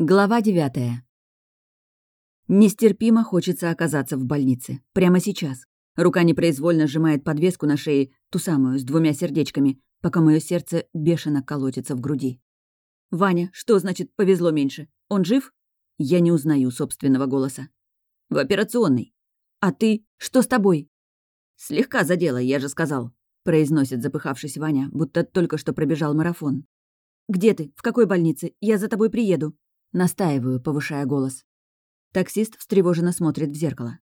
Глава девятая. Нестерпимо хочется оказаться в больнице. Прямо сейчас. Рука непроизвольно сжимает подвеску на шее, ту самую, с двумя сердечками, пока мое сердце бешено колотится в груди. «Ваня, что значит «повезло меньше»? Он жив?» Я не узнаю собственного голоса. «В операционной». «А ты? Что с тобой?» «Слегка задела, я же сказал», — произносит запыхавшись Ваня, будто только что пробежал марафон. «Где ты? В какой больнице? Я за тобой приеду», Настаиваю, повышая голос. Таксист встревоженно смотрит в зеркало.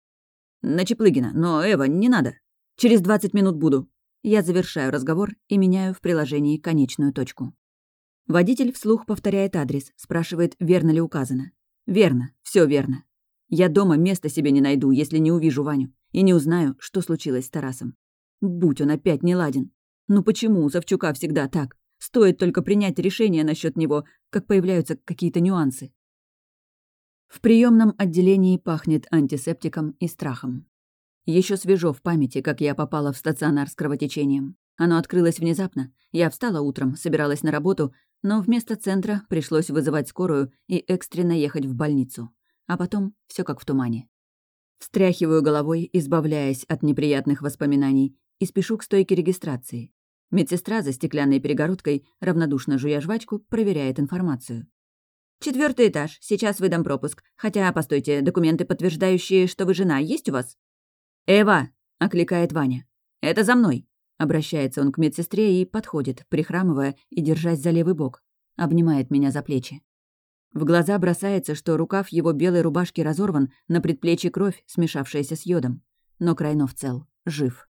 «На Чеплыгина, но, Эва, не надо. Через 20 минут буду». Я завершаю разговор и меняю в приложении конечную точку. Водитель вслух повторяет адрес, спрашивает, верно ли указано. «Верно, все верно. Я дома места себе не найду, если не увижу Ваню, и не узнаю, что случилось с Тарасом. Будь он опять не ладен. Ну почему у Савчука всегда так? Стоит только принять решение насчет него, как появляются какие-то нюансы. В приемном отделении пахнет антисептиком и страхом. Еще свежо в памяти, как я попала в стационар с кровотечением. Оно открылось внезапно. Я встала утром, собиралась на работу, но вместо центра пришлось вызывать скорую и экстренно ехать в больницу. А потом все как в тумане. Встряхиваю головой, избавляясь от неприятных воспоминаний, и спешу к стойке регистрации. Медсестра за стеклянной перегородкой, равнодушно жуя жвачку, проверяет информацию. Четвертый этаж. Сейчас выдам пропуск. Хотя, постойте, документы, подтверждающие, что вы жена, есть у вас?» «Эва!» — окликает Ваня. «Это за мной!» Обращается он к медсестре и подходит, прихрамывая и держась за левый бок. Обнимает меня за плечи. В глаза бросается, что рукав его белой рубашки разорван, на предплечье кровь, смешавшаяся с йодом. Но Крайнов цел, жив.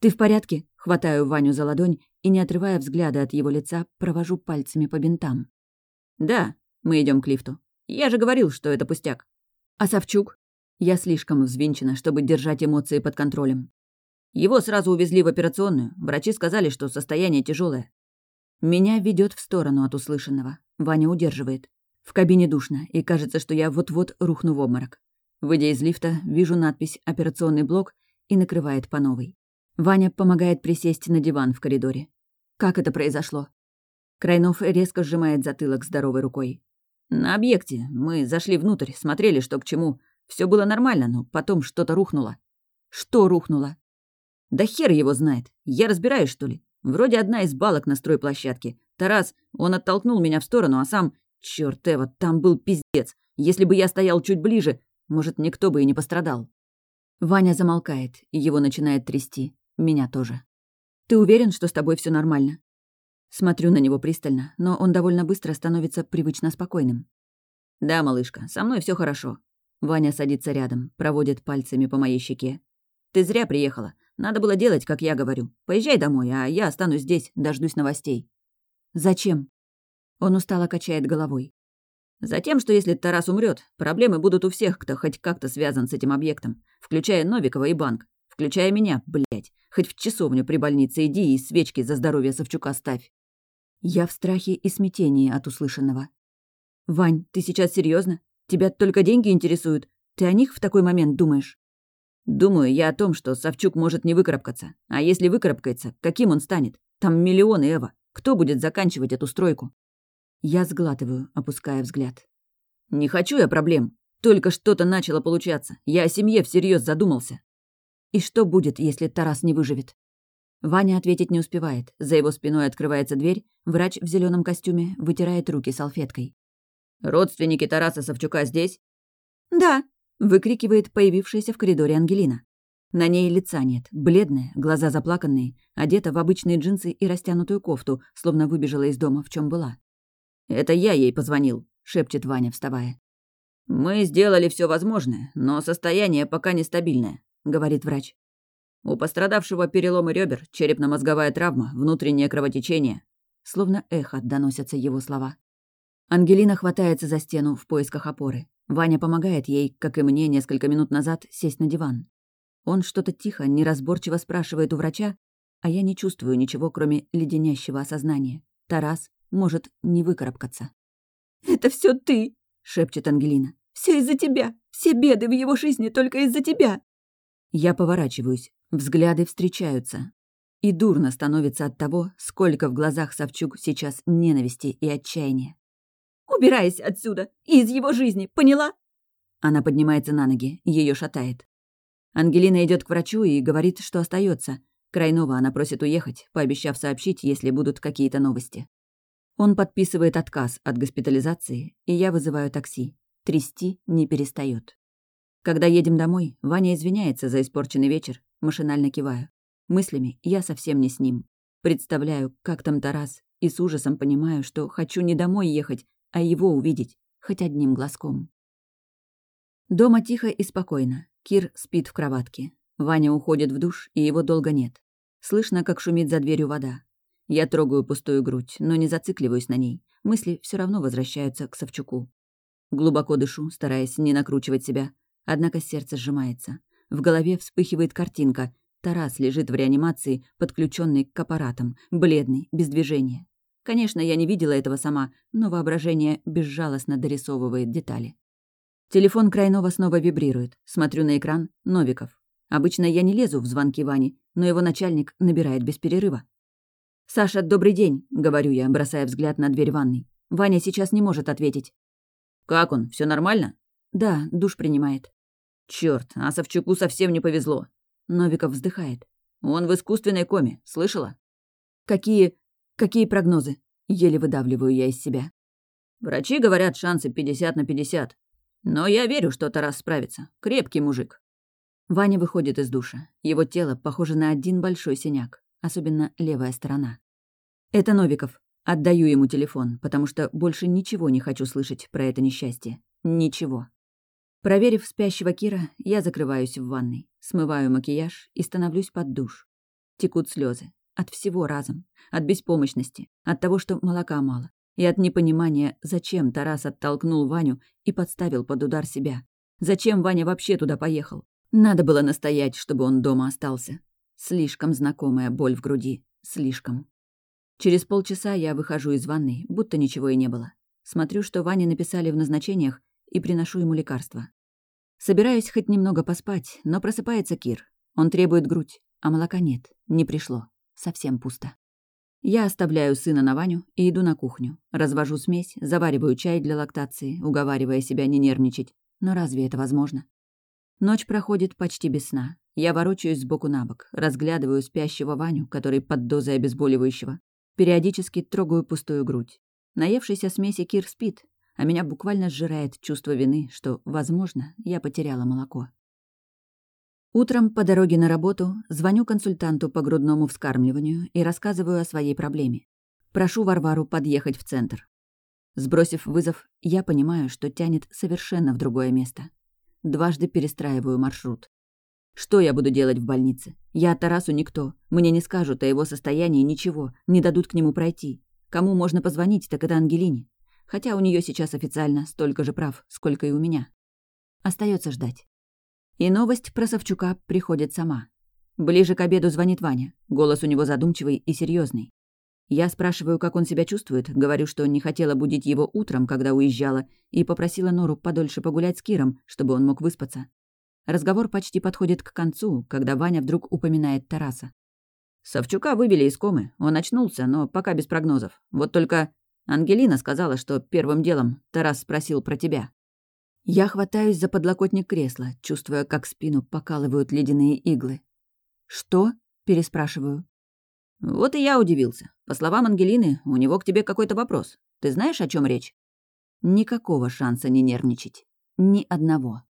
«Ты в порядке?» Хватаю Ваню за ладонь и, не отрывая взгляда от его лица, провожу пальцами по бинтам. «Да, мы идем к лифту. Я же говорил, что это пустяк». «А Савчук?» Я слишком взвинчена, чтобы держать эмоции под контролем. Его сразу увезли в операционную. Врачи сказали, что состояние тяжелое. Меня ведет в сторону от услышанного. Ваня удерживает. В кабине душно, и кажется, что я вот-вот рухну в обморок. Выйдя из лифта, вижу надпись «Операционный блок» и накрывает по новой. Ваня помогает присесть на диван в коридоре. Как это произошло? Крайнов резко сжимает затылок здоровой рукой. «На объекте. Мы зашли внутрь, смотрели, что к чему. Все было нормально, но потом что-то рухнуло». «Что рухнуло?» «Да хер его знает. Я разбираюсь, что ли? Вроде одна из балок на стройплощадке. Тарас, он оттолкнул меня в сторону, а сам... Чёрт, Эва, там был пиздец. Если бы я стоял чуть ближе, может, никто бы и не пострадал». Ваня замолкает, и его начинает трясти. Меня тоже. Ты уверен, что с тобой все нормально? Смотрю на него пристально, но он довольно быстро становится привычно спокойным. Да, малышка, со мной все хорошо. Ваня садится рядом, проводит пальцами по моей щеке. Ты зря приехала. Надо было делать, как я говорю. Поезжай домой, а я останусь здесь, дождусь новостей. Зачем? Он устало качает головой. Затем, что если Тарас умрет, проблемы будут у всех, кто хоть как-то связан с этим объектом, включая Новикова и банк, включая меня, блядь. Хоть в часовню при больнице иди и свечки за здоровье Савчука ставь. Я в страхе и смятении от услышанного. «Вань, ты сейчас серьезно? Тебя только деньги интересуют? Ты о них в такой момент думаешь?» «Думаю я о том, что Савчук может не выкарабкаться. А если выкарабкается, каким он станет? Там миллионы, Эва. Кто будет заканчивать эту стройку?» Я сглатываю, опуская взгляд. «Не хочу я проблем. Только что-то начало получаться. Я о семье всерьез задумался. И что будет, если Тарас не выживет? Ваня ответить не успевает. За его спиной открывается дверь, врач в зеленом костюме вытирает руки салфеткой. «Родственники Тараса Савчука здесь?» «Да», — выкрикивает появившаяся в коридоре Ангелина. На ней лица нет, бледная, глаза заплаканные, одета в обычные джинсы и растянутую кофту, словно выбежала из дома, в чем была. «Это я ей позвонил», — шепчет Ваня, вставая. «Мы сделали все возможное, но состояние пока нестабильное говорит врач. У пострадавшего переломы ребер, черепно-мозговая травма, внутреннее кровотечение. Словно эхо доносятся его слова. Ангелина хватается за стену в поисках опоры. Ваня помогает ей, как и мне несколько минут назад, сесть на диван. Он что-то тихо, неразборчиво спрашивает у врача, а я не чувствую ничего, кроме леденящего осознания. Тарас может не выкарабкаться. «Это все ты!» — шепчет Ангелина. Все из-за тебя! Все беды в его жизни только из-за тебя!» Я поворачиваюсь, взгляды встречаются. И дурно становится от того, сколько в глазах Савчук сейчас ненависти и отчаяния. Убирайся отсюда! Из его жизни, поняла?» Она поднимается на ноги, ее шатает. Ангелина идет к врачу и говорит, что остается. Крайнова она просит уехать, пообещав сообщить, если будут какие-то новости. Он подписывает отказ от госпитализации, и я вызываю такси. Трясти не перестает. Когда едем домой, Ваня извиняется за испорченный вечер, машинально киваю. Мыслями я совсем не с ним. Представляю, как там Тарас, и с ужасом понимаю, что хочу не домой ехать, а его увидеть, хоть одним глазком. Дома тихо и спокойно. Кир спит в кроватке. Ваня уходит в душ, и его долго нет. Слышно, как шумит за дверью вода. Я трогаю пустую грудь, но не зацикливаюсь на ней. Мысли все равно возвращаются к Савчуку. Глубоко дышу, стараясь не накручивать себя. Однако сердце сжимается. В голове вспыхивает картинка. Тарас лежит в реанимации, подключенный к аппаратам, бледный, без движения. Конечно, я не видела этого сама, но воображение безжалостно дорисовывает детали. Телефон Крайнова снова вибрирует. Смотрю на экран. Новиков. Обычно я не лезу в звонки Вани, но его начальник набирает без перерыва. «Саша, добрый день», — говорю я, бросая взгляд на дверь ванной. Ваня сейчас не может ответить. «Как он? Все нормально?» «Да, душ принимает». Черт, а Савчуку совсем не повезло». Новиков вздыхает. «Он в искусственной коме, слышала?» «Какие... какие прогнозы?» Еле выдавливаю я из себя. «Врачи говорят, шансы 50 на 50. Но я верю, что Тарас справится. Крепкий мужик. Ваня выходит из душа. Его тело похоже на один большой синяк, особенно левая сторона. Это Новиков. Отдаю ему телефон, потому что больше ничего не хочу слышать про это несчастье. Ничего. Проверив спящего Кира, я закрываюсь в ванной, смываю макияж и становлюсь под душ. Текут слезы. От всего разом. От беспомощности. От того, что молока мало и от непонимания, зачем Тарас оттолкнул Ваню и подставил под удар себя. Зачем Ваня вообще туда поехал? Надо было настоять, чтобы он дома остался. Слишком знакомая боль в груди. Слишком. Через полчаса я выхожу из ванной, будто ничего и не было. Смотрю, что Ване написали в назначениях, и приношу ему лекарства. Собираюсь хоть немного поспать, но просыпается Кир. Он требует грудь, а молока нет, не пришло. Совсем пусто. Я оставляю сына на Ваню и иду на кухню. Развожу смесь, завариваю чай для лактации, уговаривая себя не нервничать. Но разве это возможно? Ночь проходит почти без сна. Я ворочаюсь сбоку на бок, разглядываю спящего Ваню, который под дозой обезболивающего. Периодически трогаю пустую грудь. Наевшийся смеси Кир спит, а меня буквально сжирает чувство вины, что, возможно, я потеряла молоко. Утром по дороге на работу звоню консультанту по грудному вскармливанию и рассказываю о своей проблеме. Прошу Варвару подъехать в центр. Сбросив вызов, я понимаю, что тянет совершенно в другое место. Дважды перестраиваю маршрут. Что я буду делать в больнице? Я Тарасу никто. Мне не скажут о его состоянии ничего, не дадут к нему пройти. Кому можно позвонить, так это Ангелине. Хотя у нее сейчас официально столько же прав, сколько и у меня. Остается ждать. И новость про Савчука приходит сама. Ближе к обеду звонит Ваня. Голос у него задумчивый и серьезный. Я спрашиваю, как он себя чувствует, говорю, что не хотела будить его утром, когда уезжала, и попросила Нору подольше погулять с Киром, чтобы он мог выспаться. Разговор почти подходит к концу, когда Ваня вдруг упоминает Тараса. Савчука выбили из комы. Он очнулся, но пока без прогнозов. Вот только Ангелина сказала, что первым делом Тарас спросил про тебя. Я хватаюсь за подлокотник кресла, чувствуя, как спину покалывают ледяные иглы. «Что?» — переспрашиваю. «Вот и я удивился. По словам Ангелины, у него к тебе какой-то вопрос. Ты знаешь, о чем речь?» Никакого шанса не нервничать. Ни одного.